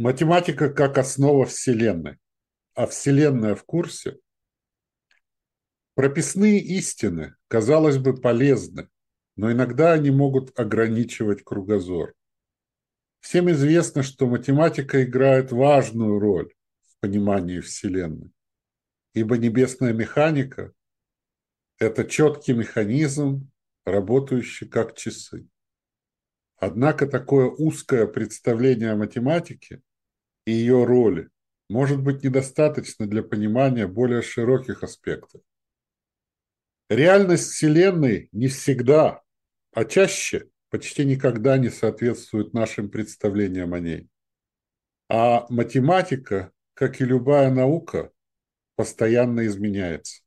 Математика как основа Вселенной, а Вселенная в курсе. Прописные истины, казалось бы, полезны, но иногда они могут ограничивать кругозор. Всем известно, что математика играет важную роль в понимании Вселенной, ибо небесная механика – это четкий механизм, работающий как часы. Однако такое узкое представление о математике и ее роли может быть недостаточно для понимания более широких аспектов. Реальность Вселенной не всегда, а чаще почти никогда не соответствует нашим представлениям о ней. А математика, как и любая наука, постоянно изменяется.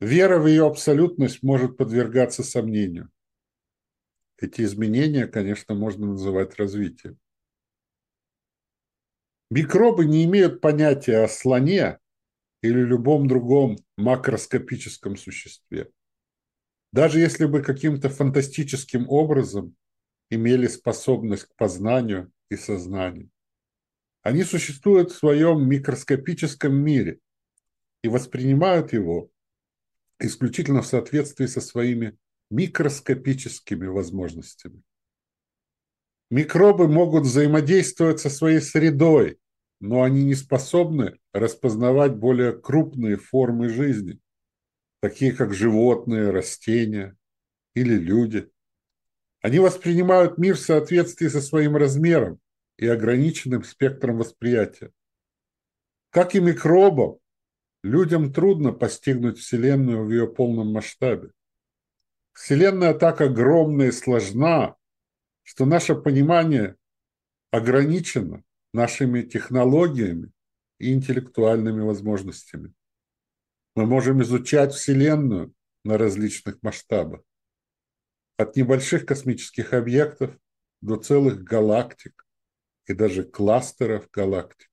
Вера в ее абсолютность может подвергаться сомнению. Эти изменения, конечно, можно называть развитием. Микробы не имеют понятия о слоне или любом другом макроскопическом существе. Даже если бы каким-то фантастическим образом имели способность к познанию и сознанию. Они существуют в своем микроскопическом мире и воспринимают его исключительно в соответствии со своими микроскопическими возможностями. Микробы могут взаимодействовать со своей средой, но они не способны распознавать более крупные формы жизни, такие как животные, растения или люди. Они воспринимают мир в соответствии со своим размером и ограниченным спектром восприятия. Как и микробам, людям трудно постигнуть Вселенную в ее полном масштабе. Вселенная так огромна и сложна, что наше понимание ограничено нашими технологиями и интеллектуальными возможностями. Мы можем изучать Вселенную на различных масштабах. От небольших космических объектов до целых галактик и даже кластеров галактик.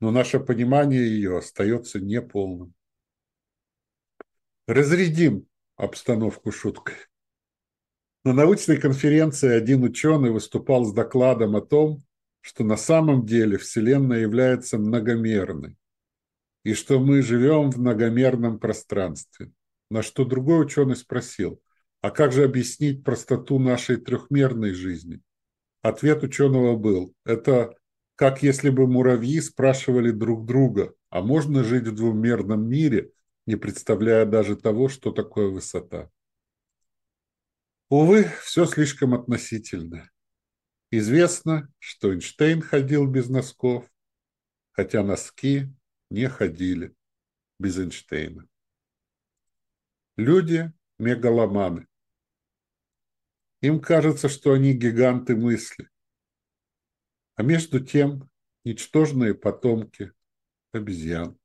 Но наше понимание ее остается неполным. Разрядим обстановку шуткой. На научной конференции один ученый выступал с докладом о том, что на самом деле Вселенная является многомерной и что мы живем в многомерном пространстве. На что другой ученый спросил, а как же объяснить простоту нашей трехмерной жизни? Ответ ученого был, это как если бы муравьи спрашивали друг друга, а можно жить в двумерном мире, не представляя даже того, что такое высота. Увы, все слишком относительно. Известно, что Эйнштейн ходил без носков, хотя носки не ходили без Эйнштейна. Люди – мегаломаны. Им кажется, что они гиганты мысли. А между тем ничтожные потомки обезьян.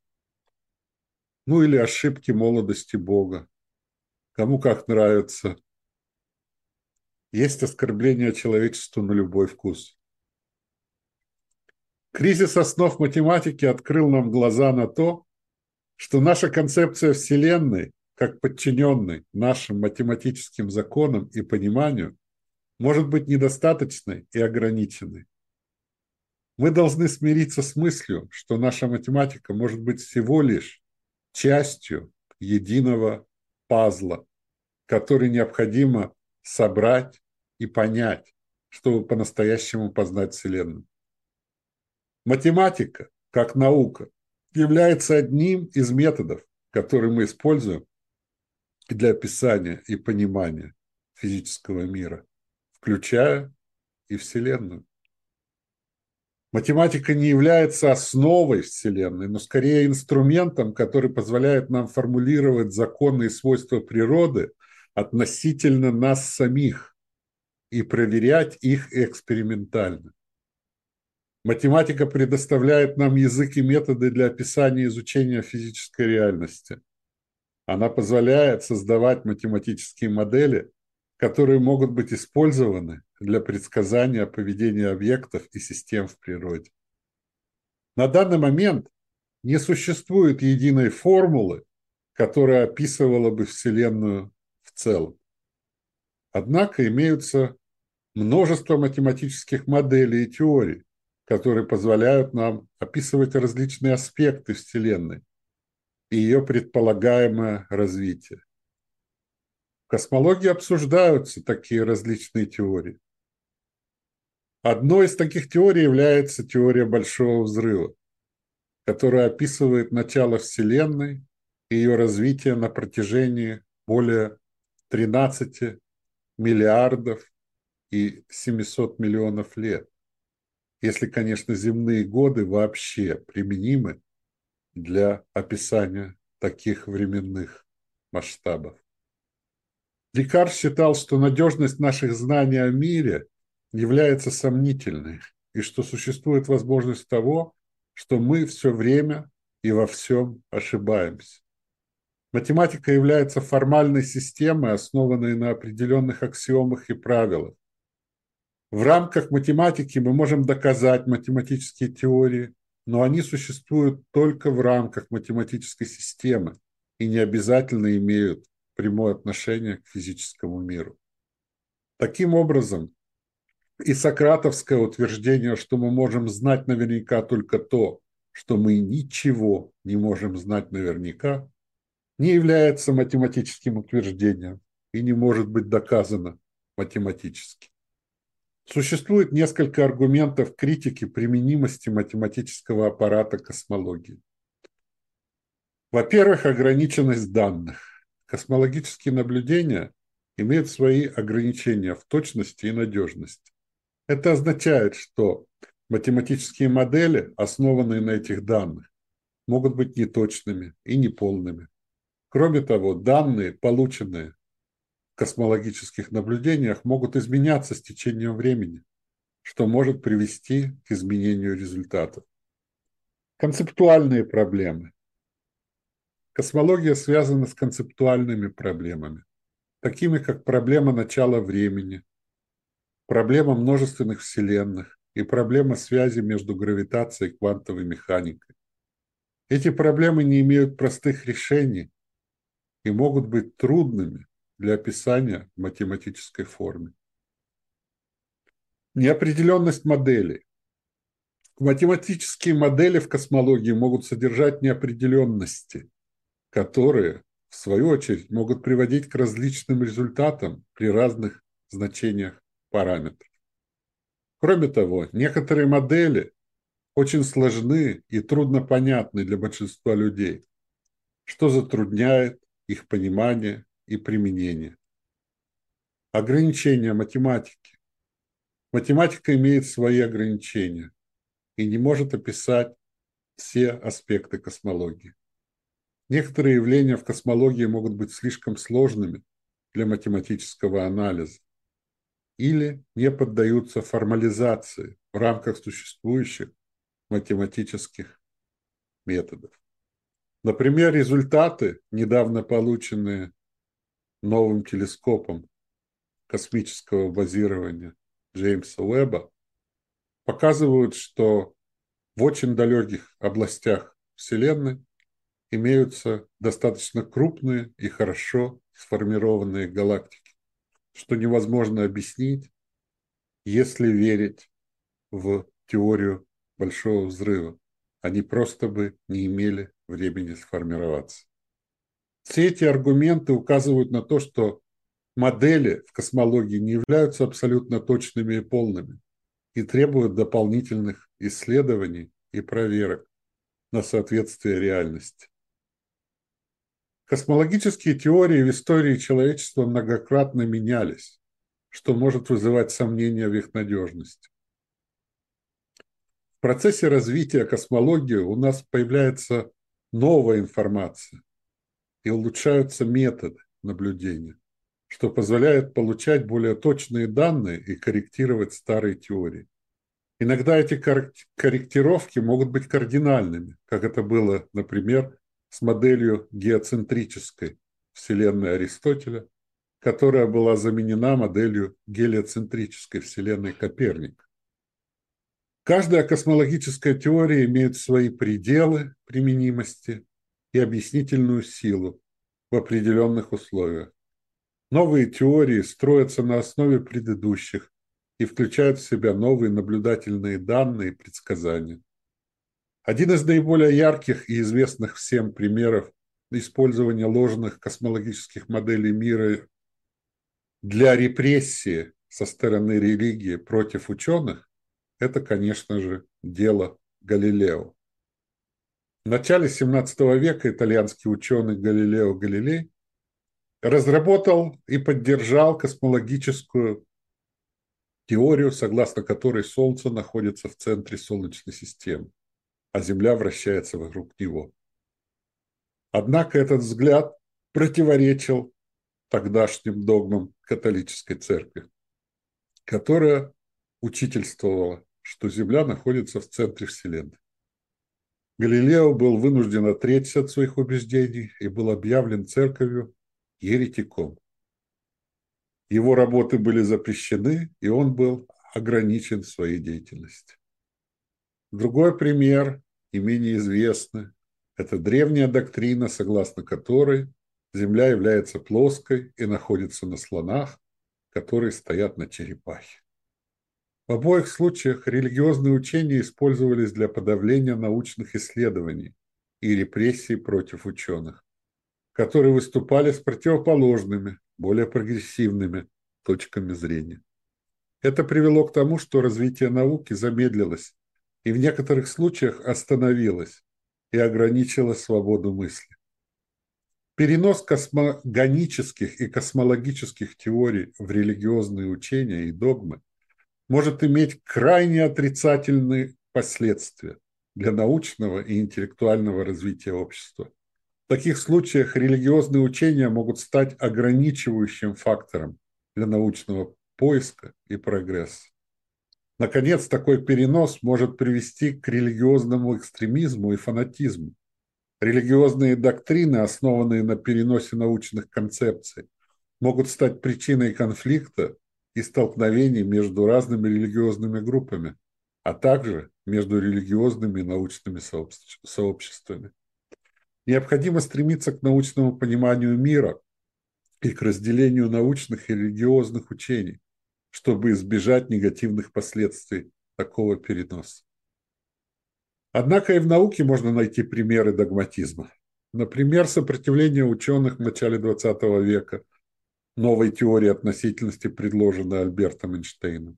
Ну или ошибки молодости Бога. Кому как нравится – есть оскорбление человечеству на любой вкус. Кризис основ математики открыл нам глаза на то, что наша концепция Вселенной, как подчиненной нашим математическим законам и пониманию, может быть недостаточной и ограниченной. Мы должны смириться с мыслью, что наша математика может быть всего лишь частью единого пазла, который необходимо собрать и понять, чтобы по-настоящему познать Вселенную. Математика, как наука, является одним из методов, которые мы используем для описания и понимания физического мира, включая и Вселенную. Математика не является основой Вселенной, но скорее инструментом, который позволяет нам формулировать законы и свойства природы – относительно нас самих и проверять их экспериментально. Математика предоставляет нам язык и методы для описания и изучения физической реальности. Она позволяет создавать математические модели, которые могут быть использованы для предсказания поведения объектов и систем в природе. На данный момент не существует единой формулы, которая описывала бы Вселенную целом. Однако имеются множество математических моделей и теорий, которые позволяют нам описывать различные аспекты Вселенной и ее предполагаемое развитие. В космологии обсуждаются такие различные теории. Одной из таких теорий является теория Большого Взрыва, которая описывает начало Вселенной и ее развитие на протяжении более 13 миллиардов и 700 миллионов лет. Если, конечно, земные годы вообще применимы для описания таких временных масштабов. Декарт считал, что надежность наших знаний о мире является сомнительной, и что существует возможность того, что мы все время и во всем ошибаемся. Математика является формальной системой, основанной на определенных аксиомах и правилах. В рамках математики мы можем доказать математические теории, но они существуют только в рамках математической системы и не обязательно имеют прямое отношение к физическому миру. Таким образом, и сократовское утверждение, что мы можем знать наверняка только то, что мы ничего не можем знать наверняка, не является математическим утверждением и не может быть доказано математически. Существует несколько аргументов критики применимости математического аппарата космологии. Во-первых, ограниченность данных. Космологические наблюдения имеют свои ограничения в точности и надежности. Это означает, что математические модели, основанные на этих данных, могут быть неточными и неполными. Кроме того, данные, полученные в космологических наблюдениях, могут изменяться с течением времени, что может привести к изменению результатов. Концептуальные проблемы. Космология связана с концептуальными проблемами, такими как проблема начала времени, проблема множественных вселенных и проблема связи между гравитацией и квантовой механикой. Эти проблемы не имеют простых решений и могут быть трудными для описания в математической форме. Неопределенность моделей. Математические модели в космологии могут содержать неопределенности, которые, в свою очередь, могут приводить к различным результатам при разных значениях параметров. Кроме того, некоторые модели очень сложны и трудно понятны для большинства людей, что затрудняет их понимание и применение. Ограничения математики. Математика имеет свои ограничения и не может описать все аспекты космологии. Некоторые явления в космологии могут быть слишком сложными для математического анализа или не поддаются формализации в рамках существующих математических методов. Например, результаты, недавно полученные новым телескопом космического базирования Джеймса Уэбба, показывают, что в очень далеких областях Вселенной имеются достаточно крупные и хорошо сформированные галактики, что невозможно объяснить, если верить в теорию Большого Взрыва. Они просто бы не имели времени сформироваться. Все эти аргументы указывают на то, что модели в космологии не являются абсолютно точными и полными и требуют дополнительных исследований и проверок на соответствие реальности. Космологические теории в истории человечества многократно менялись, что может вызывать сомнения в их надежности. В процессе развития космологии у нас появляется новая информация и улучшаются методы наблюдения, что позволяет получать более точные данные и корректировать старые теории. Иногда эти корректировки могут быть кардинальными, как это было, например, с моделью геоцентрической Вселенной Аристотеля, которая была заменена моделью гелиоцентрической Вселенной Коперника. Каждая космологическая теория имеет свои пределы применимости и объяснительную силу в определенных условиях. Новые теории строятся на основе предыдущих и включают в себя новые наблюдательные данные и предсказания. Один из наиболее ярких и известных всем примеров использования ложных космологических моделей мира для репрессии со стороны религии против ученых – это, конечно же, дело Галилео. В начале XVII века итальянский ученый Галилео Галилей разработал и поддержал космологическую теорию, согласно которой Солнце находится в центре Солнечной системы, а Земля вращается вокруг него. Однако этот взгляд противоречил тогдашним догмам католической церкви, которая учительствовала, что Земля находится в центре Вселенной. Галилео был вынужден отречься от своих убеждений и был объявлен церковью еретиком. Его работы были запрещены, и он был ограничен в своей деятельности. Другой пример, и менее известный, это древняя доктрина, согласно которой Земля является плоской и находится на слонах, которые стоят на черепахе. В обоих случаях религиозные учения использовались для подавления научных исследований и репрессий против ученых, которые выступали с противоположными, более прогрессивными точками зрения. Это привело к тому, что развитие науки замедлилось и в некоторых случаях остановилось и ограничило свободу мысли. Перенос космогонических и космологических теорий в религиозные учения и догмы может иметь крайне отрицательные последствия для научного и интеллектуального развития общества. В таких случаях религиозные учения могут стать ограничивающим фактором для научного поиска и прогресса. Наконец, такой перенос может привести к религиозному экстремизму и фанатизму. Религиозные доктрины, основанные на переносе научных концепций, могут стать причиной конфликта и столкновений между разными религиозными группами, а также между религиозными и научными сообществами. Необходимо стремиться к научному пониманию мира и к разделению научных и религиозных учений, чтобы избежать негативных последствий такого переноса. Однако и в науке можно найти примеры догматизма. Например, сопротивление ученых в начале XX века – новой теории относительности, предложенной Альбертом Эйнштейном.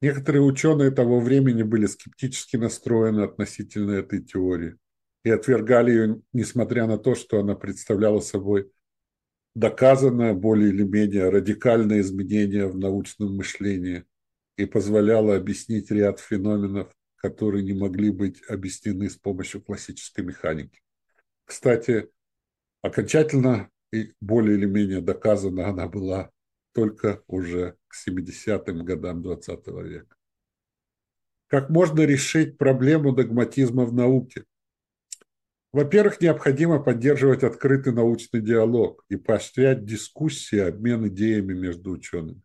Некоторые ученые того времени были скептически настроены относительно этой теории и отвергали ее, несмотря на то, что она представляла собой доказанное более или менее радикальное изменение в научном мышлении и позволяла объяснить ряд феноменов, которые не могли быть объяснены с помощью классической механики. Кстати, окончательно и более или менее доказана она была только уже к 70-м годам 20 века. Как можно решить проблему догматизма в науке? Во-первых, необходимо поддерживать открытый научный диалог и поощрять дискуссии, обмен идеями между учеными.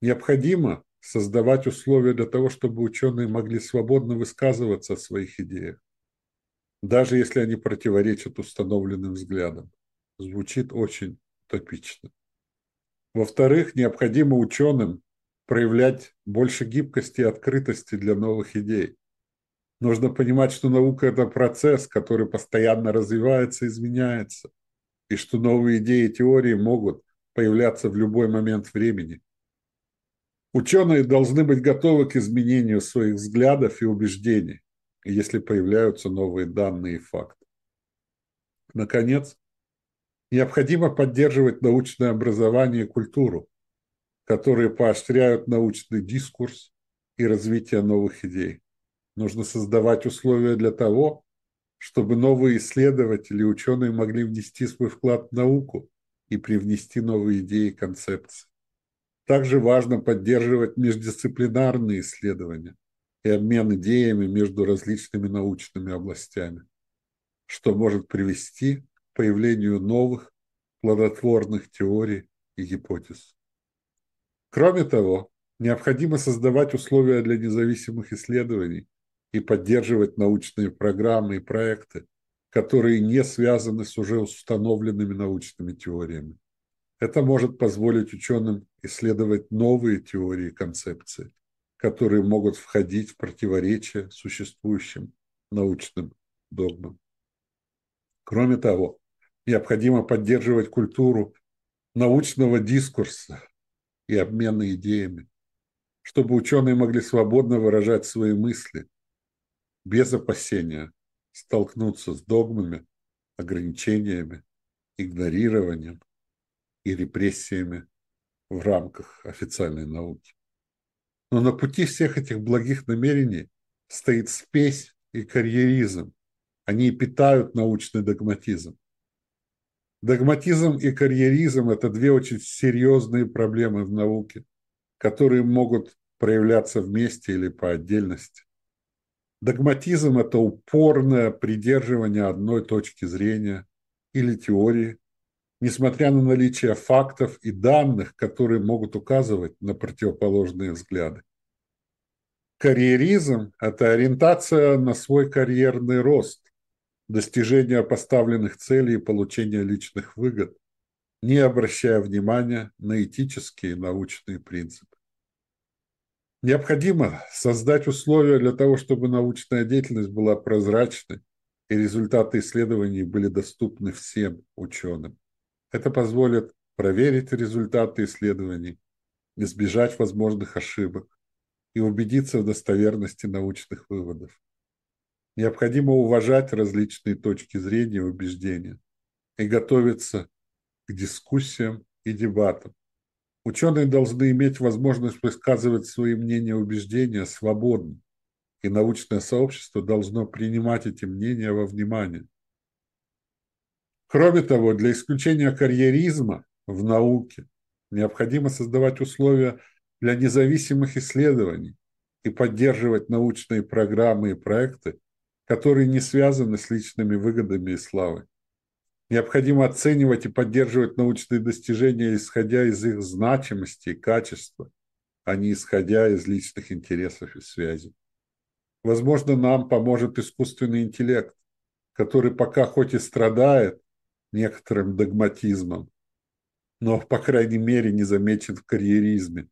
Необходимо создавать условия для того, чтобы ученые могли свободно высказываться о своих идеях, даже если они противоречат установленным взглядам звучит очень утопично. Во-вторых, необходимо ученым проявлять больше гибкости и открытости для новых идей. Нужно понимать, что наука – это процесс, который постоянно развивается, изменяется, и что новые идеи и теории могут появляться в любой момент времени. Ученые должны быть готовы к изменению своих взглядов и убеждений, если появляются новые данные и факты. Наконец, Необходимо поддерживать научное образование и культуру, которые поощряют научный дискурс и развитие новых идей. Нужно создавать условия для того, чтобы новые исследователи и ученые могли внести свой вклад в науку и привнести новые идеи и концепции. Также важно поддерживать междисциплинарные исследования и обмен идеями между различными научными областями, что может привести появлению новых плодотворных теорий и гипотез. Кроме того, необходимо создавать условия для независимых исследований и поддерживать научные программы и проекты, которые не связаны с уже установленными научными теориями. Это может позволить ученым исследовать новые теории и концепции, которые могут входить в противоречие существующим научным догмам. Кроме того, необходимо поддерживать культуру научного дискурса и обмена идеями, чтобы ученые могли свободно выражать свои мысли без опасения столкнуться с догмами, ограничениями, игнорированием и репрессиями в рамках официальной науки. Но на пути всех этих благих намерений стоит спесь и карьеризм. Они питают научный догматизм. Догматизм и карьеризм – это две очень серьезные проблемы в науке, которые могут проявляться вместе или по отдельности. Догматизм – это упорное придерживание одной точки зрения или теории, несмотря на наличие фактов и данных, которые могут указывать на противоположные взгляды. Карьеризм – это ориентация на свой карьерный рост, достижение поставленных целей и получение личных выгод, не обращая внимания на этические и научные принципы. Необходимо создать условия для того, чтобы научная деятельность была прозрачной и результаты исследований были доступны всем ученым. Это позволит проверить результаты исследований, избежать возможных ошибок и убедиться в достоверности научных выводов. Необходимо уважать различные точки зрения и убеждения и готовиться к дискуссиям и дебатам. Ученые должны иметь возможность высказывать свои мнения и убеждения свободно, и научное сообщество должно принимать эти мнения во внимание. Кроме того, для исключения карьеризма в науке необходимо создавать условия для независимых исследований и поддерживать научные программы и проекты, которые не связаны с личными выгодами и славой. Необходимо оценивать и поддерживать научные достижения, исходя из их значимости и качества, а не исходя из личных интересов и связей. Возможно, нам поможет искусственный интеллект, который пока хоть и страдает, некоторым догматизмом, но, по крайней мере, не замечен в карьеризме,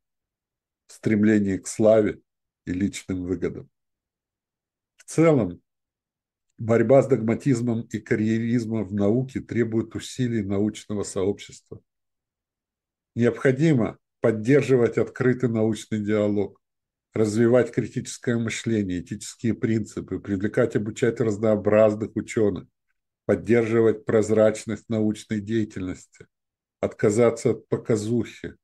в стремлении к славе и личным выгодам. В целом, борьба с догматизмом и карьеризмом в науке требует усилий научного сообщества. Необходимо поддерживать открытый научный диалог, развивать критическое мышление, этические принципы, привлекать и обучать разнообразных ученых, поддерживать прозрачность научной деятельности, отказаться от показухи,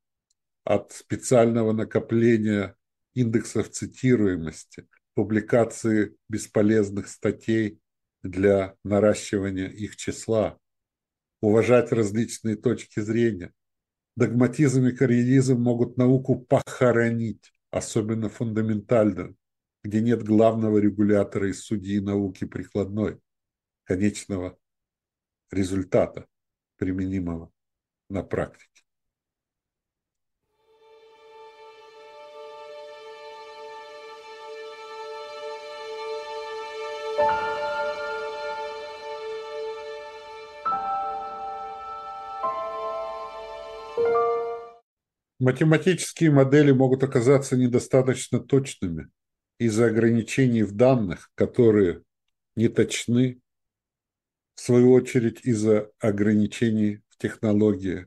от специального накопления индексов цитируемости, публикации бесполезных статей для наращивания их числа, уважать различные точки зрения. Догматизм и карьеризм могут науку похоронить, особенно фундаментально, где нет главного регулятора и судьи науки прикладной – конечного результата, применимого на практике. Математические модели могут оказаться недостаточно точными из-за ограничений в данных, которые не точны в свою очередь из-за ограничений в технологии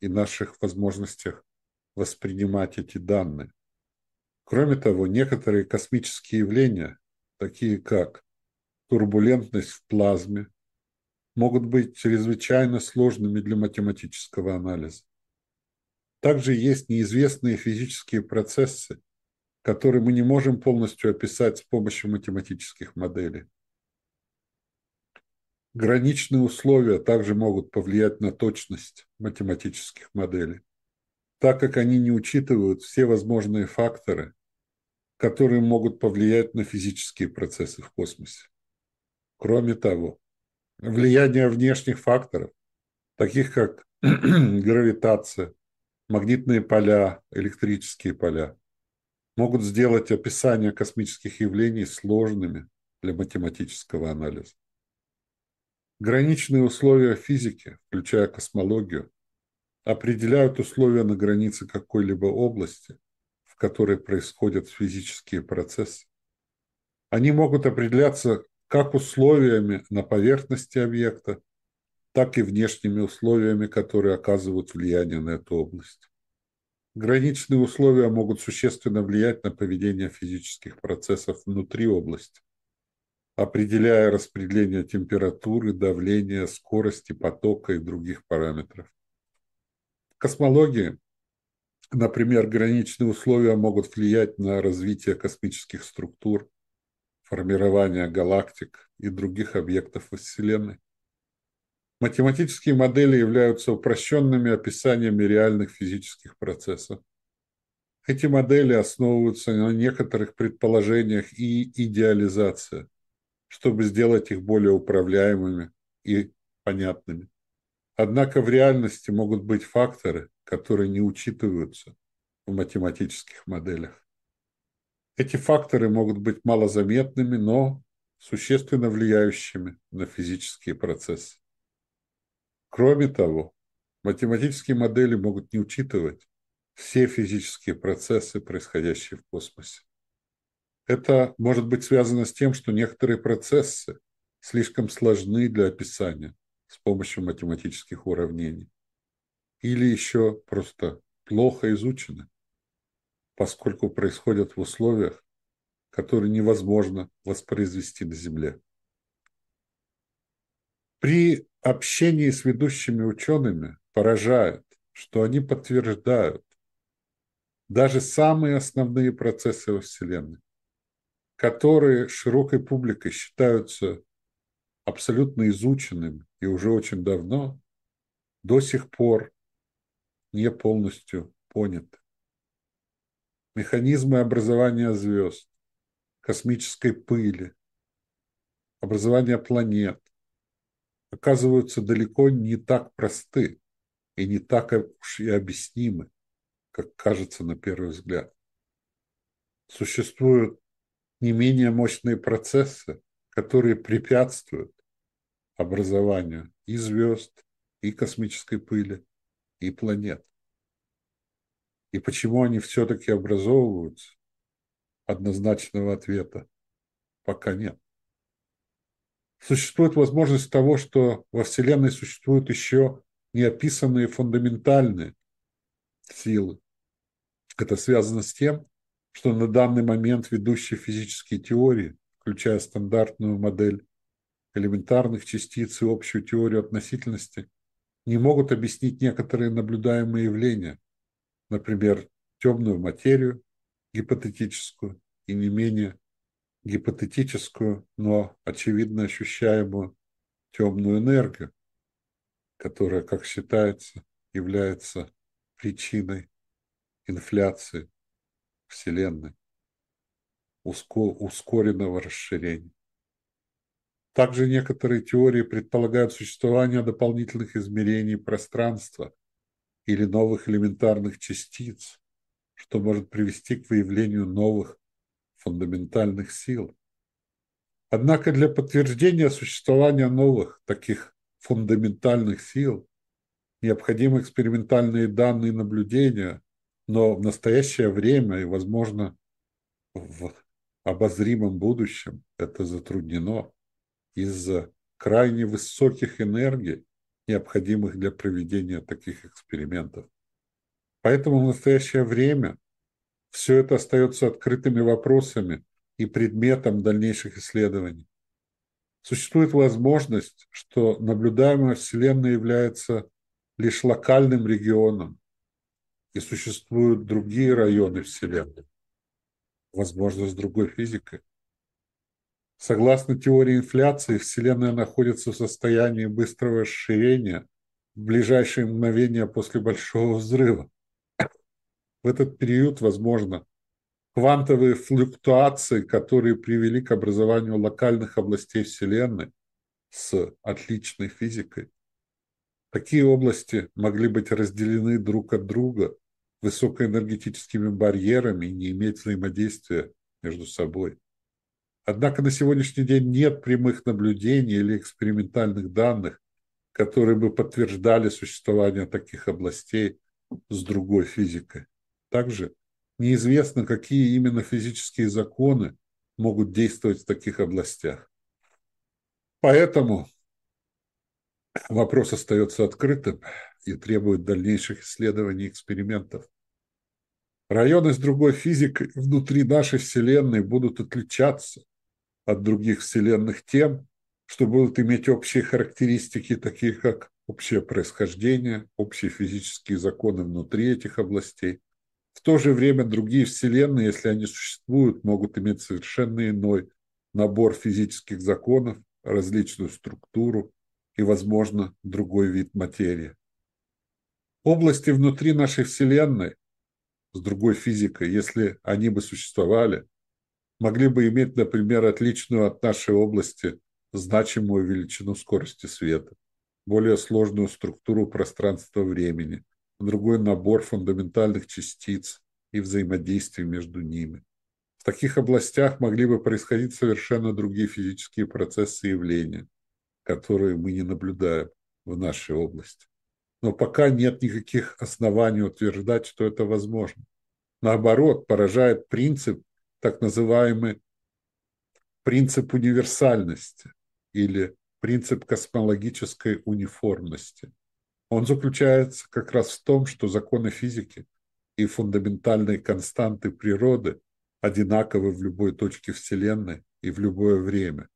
и наших возможностях воспринимать эти данные. Кроме того, некоторые космические явления, такие как турбулентность в плазме, могут быть чрезвычайно сложными для математического анализа. Также есть неизвестные физические процессы, которые мы не можем полностью описать с помощью математических моделей. Граничные условия также могут повлиять на точность математических моделей, так как они не учитывают все возможные факторы, которые могут повлиять на физические процессы в космосе. Кроме того, влияние внешних факторов, таких как гравитация, магнитные поля, электрические поля, могут сделать описание космических явлений сложными для математического анализа. Граничные условия физики, включая космологию, определяют условия на границе какой-либо области, в которой происходят физические процессы. Они могут определяться как условиями на поверхности объекта, так и внешними условиями, которые оказывают влияние на эту область. Граничные условия могут существенно влиять на поведение физических процессов внутри области, определяя распределение температуры, давления, скорости потока и других параметров. В космологии, например, граничные условия могут влиять на развитие космических структур, формирование галактик и других объектов Вселенной. Математические модели являются упрощенными описаниями реальных физических процессов. Эти модели основываются на некоторых предположениях и идеализации, чтобы сделать их более управляемыми и понятными. Однако в реальности могут быть факторы, которые не учитываются в математических моделях. Эти факторы могут быть малозаметными, но существенно влияющими на физические процессы. Кроме того, математические модели могут не учитывать все физические процессы, происходящие в космосе. Это может быть связано с тем, что некоторые процессы слишком сложны для описания с помощью математических уравнений. Или еще просто плохо изучены, поскольку происходят в условиях, которые невозможно воспроизвести на Земле. При общении с ведущими учеными поражает, что они подтверждают даже самые основные процессы во Вселенной, которые широкой публикой считаются абсолютно изученными и уже очень давно, до сих пор не полностью поняты. Механизмы образования звезд, космической пыли, образования планет, оказываются далеко не так просты и не так уж и объяснимы, как кажется на первый взгляд. Существуют не менее мощные процессы, которые препятствуют образованию и звезд, и космической пыли, и планет. И почему они все-таки образовываются, однозначного ответа пока нет. Существует возможность того, что во Вселенной существуют еще неописанные фундаментальные силы. Это связано с тем, что на данный момент ведущие физические теории, включая стандартную модель элементарных частиц и общую теорию относительности, не могут объяснить некоторые наблюдаемые явления, например, темную материю, гипотетическую и не менее гипотетическую, но очевидно ощущаемую темную энергию, которая, как считается, является причиной инфляции Вселенной, ускоренного расширения. Также некоторые теории предполагают существование дополнительных измерений пространства или новых элементарных частиц, что может привести к выявлению новых фундаментальных сил. Однако для подтверждения существования новых таких фундаментальных сил необходимы экспериментальные данные наблюдения, но в настоящее время и, возможно, в обозримом будущем это затруднено из-за крайне высоких энергий, необходимых для проведения таких экспериментов. Поэтому в настоящее время все это остается открытыми вопросами и предметом дальнейших исследований. Существует возможность, что наблюдаемая Вселенная является лишь локальным регионом, и существуют другие районы Вселенной, возможно, с другой физикой. Согласно теории инфляции, Вселенная находится в состоянии быстрого расширения в ближайшие мгновения после Большого взрыва. В этот период, возможно, квантовые флуктуации, которые привели к образованию локальных областей Вселенной с отличной физикой. Такие области могли быть разделены друг от друга высокоэнергетическими барьерами и не иметь взаимодействия между собой. Однако на сегодняшний день нет прямых наблюдений или экспериментальных данных, которые бы подтверждали существование таких областей с другой физикой. Также неизвестно, какие именно физические законы могут действовать в таких областях. Поэтому вопрос остается открытым и требует дальнейших исследований и экспериментов. Районы с другой физикой внутри нашей Вселенной будут отличаться от других Вселенных тем, что будут иметь общие характеристики, такие как общее происхождение, общие физические законы внутри этих областей. То же время другие Вселенные, если они существуют, могут иметь совершенно иной набор физических законов, различную структуру и, возможно, другой вид материи. Области внутри нашей Вселенной с другой физикой, если они бы существовали, могли бы иметь, например, отличную от нашей области значимую величину скорости света, более сложную структуру пространства-времени, другой набор фундаментальных частиц и взаимодействий между ними. В таких областях могли бы происходить совершенно другие физические процессы и явления, которые мы не наблюдаем в нашей области. Но пока нет никаких оснований утверждать, что это возможно. Наоборот, поражает принцип, так называемый принцип универсальности или принцип космологической униформности. Он заключается как раз в том, что законы физики и фундаментальные константы природы одинаковы в любой точке Вселенной и в любое время,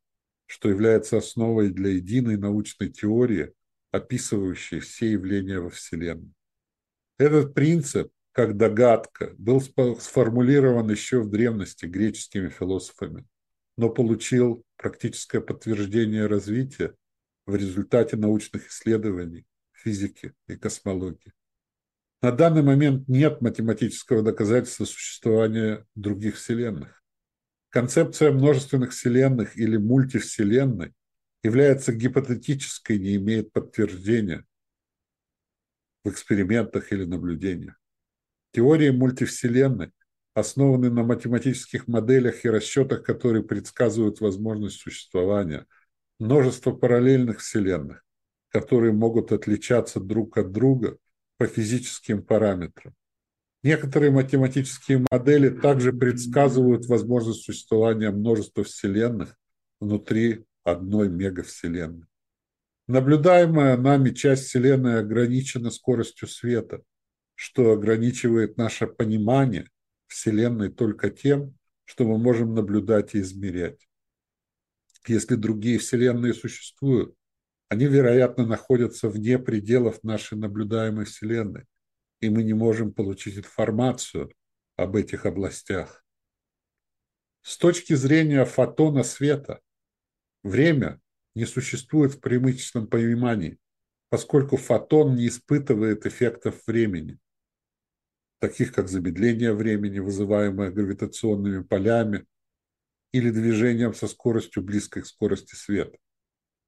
что является основой для единой научной теории, описывающей все явления во Вселенной. Этот принцип, как догадка, был сформулирован еще в древности греческими философами, но получил практическое подтверждение развития в результате научных исследований физики и космологии. На данный момент нет математического доказательства существования других вселенных. Концепция множественных вселенных или мультивселенной является гипотетической, не имеет подтверждения в экспериментах или наблюдениях. Теории мультивселенной основаны на математических моделях и расчетах, которые предсказывают возможность существования множества параллельных вселенных, которые могут отличаться друг от друга по физическим параметрам. Некоторые математические модели также предсказывают возможность существования множества вселенных внутри одной мегавселенной. Наблюдаемая нами часть Вселенной ограничена скоростью света, что ограничивает наше понимание Вселенной только тем, что мы можем наблюдать и измерять. Если другие Вселенные существуют, они, вероятно, находятся вне пределов нашей наблюдаемой Вселенной, и мы не можем получить информацию об этих областях. С точки зрения фотона света, время не существует в преимущественном понимании, поскольку фотон не испытывает эффектов времени, таких как замедление времени, вызываемое гравитационными полями, или движением со скоростью близкой к скорости света.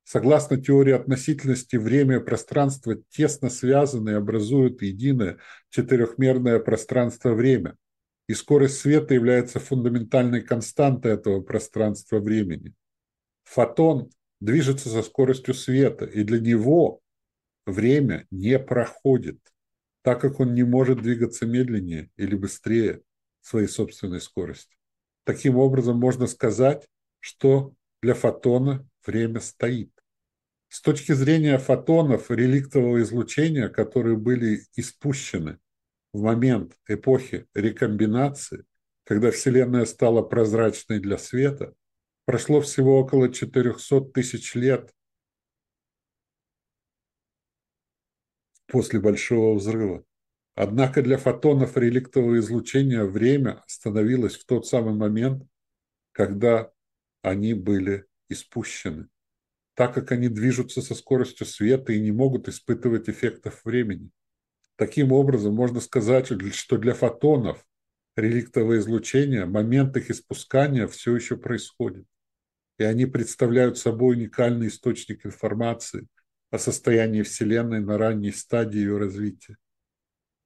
Согласно теории относительности, время и пространство тесно связаны и образуют единое четырехмерное пространство-время, и скорость света является фундаментальной константой этого пространства-времени. Фотон движется со скоростью света, и для него время не проходит, так как он не может двигаться медленнее или быстрее своей собственной скорости. Таким образом, можно сказать, что для фотона время стоит. С точки зрения фотонов реликтового излучения, которые были испущены в момент эпохи рекомбинации, когда Вселенная стала прозрачной для света, прошло всего около 400 тысяч лет после Большого взрыва. Однако для фотонов реликтового излучения время остановилось в тот самый момент, когда они были испущены, так как они движутся со скоростью света и не могут испытывать эффектов времени. Таким образом, можно сказать, что для фотонов реликтовое излучение, момент их испускания все еще происходит. И они представляют собой уникальный источник информации о состоянии Вселенной на ранней стадии ее развития.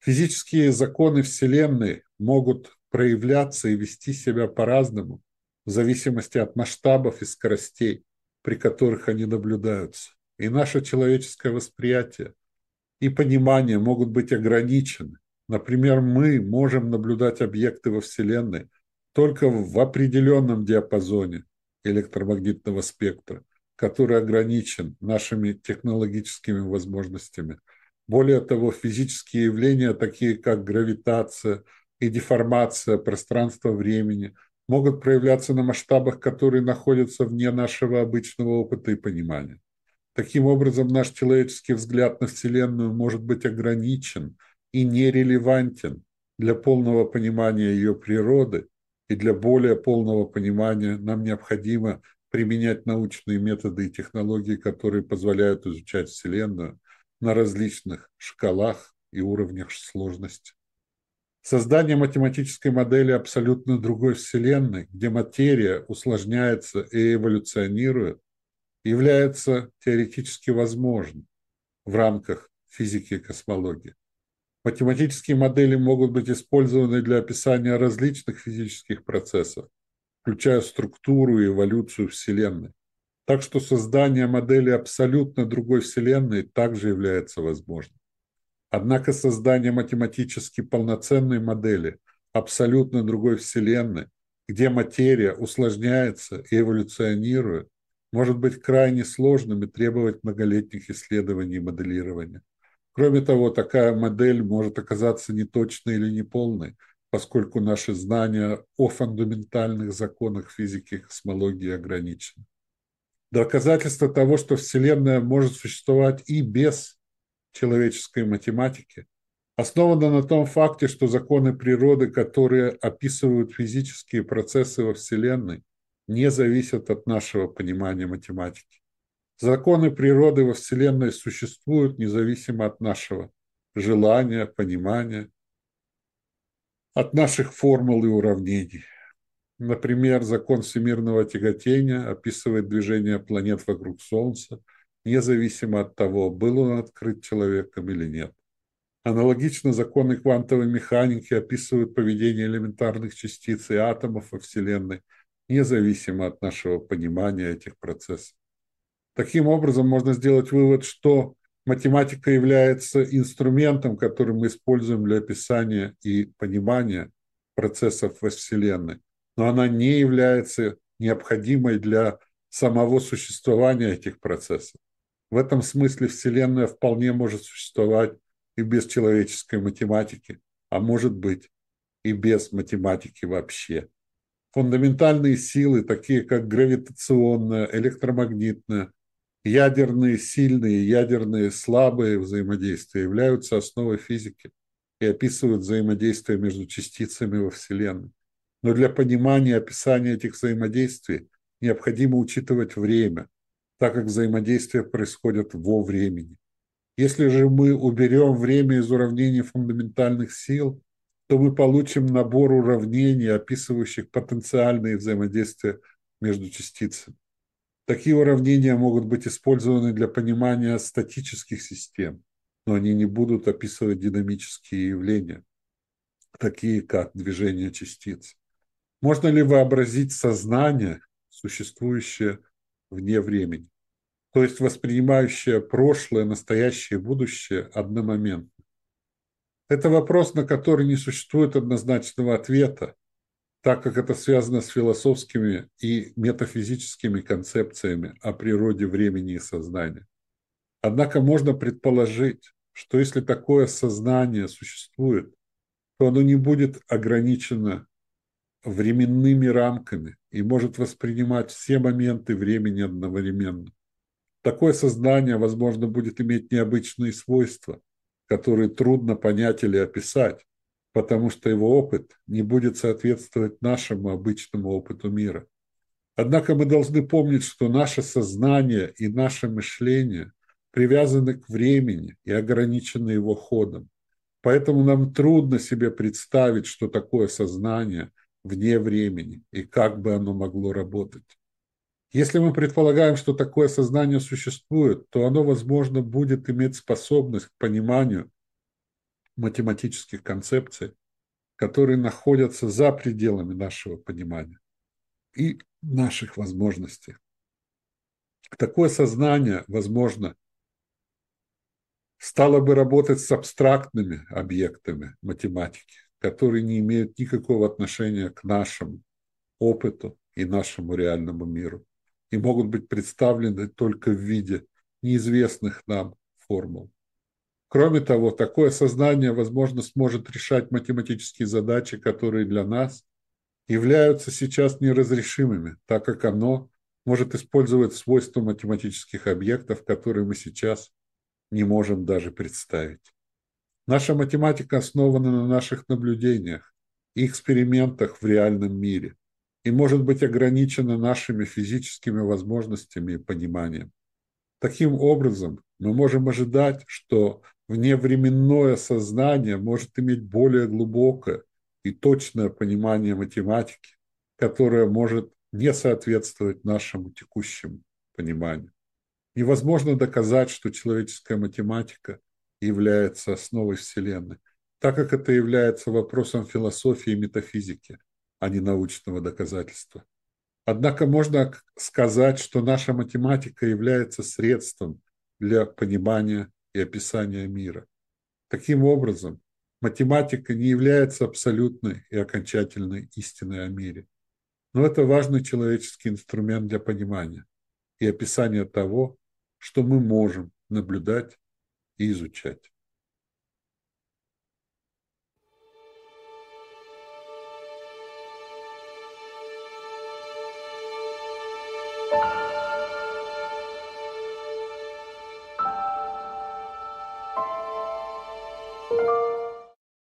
Физические законы Вселенной могут проявляться и вести себя по-разному в зависимости от масштабов и скоростей, при которых они наблюдаются. и наше человеческое восприятие и понимание могут быть ограничены. Например, мы можем наблюдать объекты во Вселенной только в определенном диапазоне электромагнитного спектра, который ограничен нашими технологическими возможностями. Более того, физические явления, такие как гравитация и деформация пространства-времени, могут проявляться на масштабах, которые находятся вне нашего обычного опыта и понимания. Таким образом, наш человеческий взгляд на Вселенную может быть ограничен и нерелевантен для полного понимания ее природы, и для более полного понимания нам необходимо применять научные методы и технологии, которые позволяют изучать Вселенную на различных шкалах и уровнях сложности. Создание математической модели абсолютно другой Вселенной, где материя усложняется и эволюционирует, является теоретически возможным в рамках физики и космологии. Математические модели могут быть использованы для описания различных физических процессов, включая структуру и эволюцию Вселенной. Так что создание модели абсолютно другой Вселенной также является возможным. Однако создание математически полноценной модели абсолютно другой Вселенной, где материя усложняется и эволюционирует, может быть крайне сложным и требовать многолетних исследований и моделирования. Кроме того, такая модель может оказаться неточной или неполной, поскольку наши знания о фундаментальных законах физики и космологии ограничены. Доказательство того, что Вселенная может существовать и без человеческой математики, основано на том факте, что законы природы, которые описывают физические процессы во Вселенной, не зависят от нашего понимания математики. Законы природы во Вселенной существуют независимо от нашего желания, понимания, от наших формул и уравнений. Например, закон всемирного тяготения описывает движение планет вокруг Солнца, независимо от того, был он открыт человеком или нет. Аналогично законы квантовой механики описывают поведение элементарных частиц и атомов во Вселенной – независимо от нашего понимания этих процессов. Таким образом, можно сделать вывод, что математика является инструментом, который мы используем для описания и понимания процессов во Вселенной, но она не является необходимой для самого существования этих процессов. В этом смысле Вселенная вполне может существовать и без человеческой математики, а может быть и без математики вообще фундаментальные силы, такие как гравитационная, электромагнитная, ядерные сильные, ядерные слабые взаимодействия являются основой физики и описывают взаимодействие между частицами во Вселенной. Но для понимания описания этих взаимодействий необходимо учитывать время, так как взаимодействия происходят во времени. Если же мы уберем время из уравнений фундаментальных сил, то мы получим набор уравнений, описывающих потенциальные взаимодействия между частицами. Такие уравнения могут быть использованы для понимания статических систем, но они не будут описывать динамические явления, такие как движение частиц. Можно ли вообразить сознание, существующее вне времени, то есть воспринимающее прошлое, настоящее и будущее одномоментно? Это вопрос, на который не существует однозначного ответа, так как это связано с философскими и метафизическими концепциями о природе времени и сознания. Однако можно предположить, что если такое сознание существует, то оно не будет ограничено временными рамками и может воспринимать все моменты времени одновременно. Такое сознание, возможно, будет иметь необычные свойства, который трудно понять или описать, потому что его опыт не будет соответствовать нашему обычному опыту мира. Однако мы должны помнить, что наше сознание и наше мышление привязаны к времени и ограничены его ходом. Поэтому нам трудно себе представить, что такое сознание вне времени и как бы оно могло работать. Если мы предполагаем, что такое сознание существует, то оно, возможно, будет иметь способность к пониманию математических концепций, которые находятся за пределами нашего понимания и наших возможностей. такое сознание, возможно, стало бы работать с абстрактными объектами математики, которые не имеют никакого отношения к нашему опыту и нашему реальному миру и могут быть представлены только в виде неизвестных нам формул. Кроме того, такое сознание, возможно, сможет решать математические задачи, которые для нас являются сейчас неразрешимыми, так как оно может использовать свойства математических объектов, которые мы сейчас не можем даже представить. Наша математика основана на наших наблюдениях и экспериментах в реальном мире и может быть ограничена нашими физическими возможностями и пониманием. Таким образом, мы можем ожидать, что вневременное сознание может иметь более глубокое и точное понимание математики, которое может не соответствовать нашему текущему пониманию. Невозможно доказать, что человеческая математика является основой Вселенной, так как это является вопросом философии и метафизики, а не научного доказательства. Однако можно сказать, что наша математика является средством для понимания и описания мира. Таким образом, математика не является абсолютной и окончательной истиной о мире. Но это важный человеческий инструмент для понимания и описания того, что мы можем наблюдать и изучать.